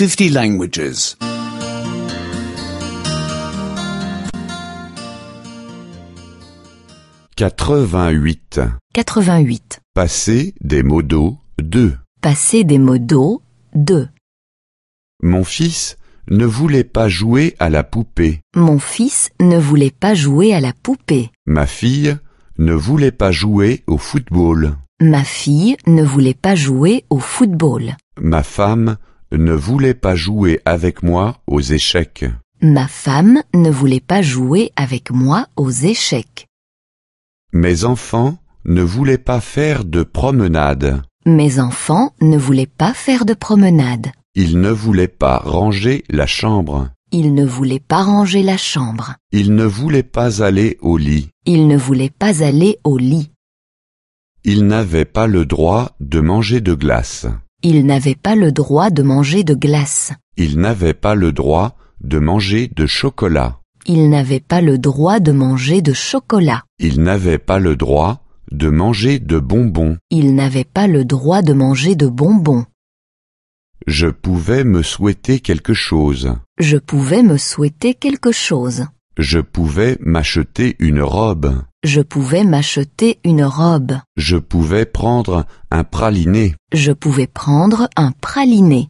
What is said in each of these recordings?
50 languages. 88. 88. Passer des mots d'eau 2. Passer des mots d'eau 2. Mon fils ne voulait pas jouer à la poupée. Mon fils ne voulait pas jouer à la poupée. Ma fille ne voulait pas jouer au football. Ma fille ne voulait pas jouer au football. Ma femme ne voulait pas jouer avec moi aux échecs. Ma femme ne voulait pas jouer avec moi aux échecs. Mes enfants ne voulaient pas faire de promenade. Mes enfants ne voulaient pas faire de promenade. Ils ne voulaient pas ranger la chambre. Ils ne voulaient pas ranger la chambre. Ils ne voulaient pas aller au lit. Ils ne voulaient pas aller au lit. Ils n'avaient pas le droit de manger de glace. Ils n'avaient pas le droit de manger de glace. Ils n'avaient pas le droit de manger de chocolat. Ils n'avaient pas le droit de manger de chocolat. Ils n'avaient pas le droit de manger de bonbons. Ils n'avaient pas le droit de manger de bonbons. Je pouvais me souhaiter quelque chose. Je pouvais me souhaiter quelque chose. Je pouvais m'acheter une robe. Je pouvais m'acheter une robe. Je pouvais prendre un praliné. Je pouvais prendre un praliné.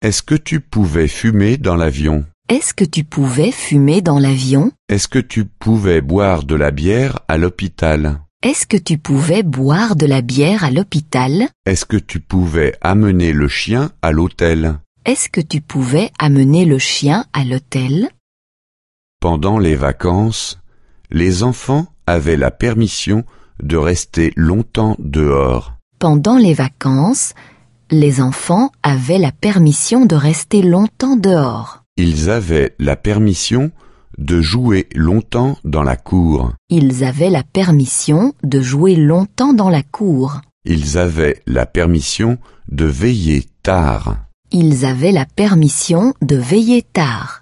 Est-ce que tu pouvais fumer dans l'avion? Est-ce que tu pouvais fumer dans l'avion? Est-ce que tu pouvais boire de la bière à l'hôpital? Est-ce que tu pouvais boire de la bière à l'hôpital? Est-ce que tu pouvais amener le chien à l'hôtel? Est-ce que tu pouvais amener le chien à l'hôtel? Pendant les vacances, les enfants avaient la permission de rester longtemps dehors. Pendant les vacances, les enfants avaient la permission de rester longtemps dehors. Ils avaient la permission de jouer longtemps dans la cour. Ils avaient la permission de jouer longtemps dans la cour. Ils avaient la permission de veiller tard. Ils avaient la permission de veiller tard.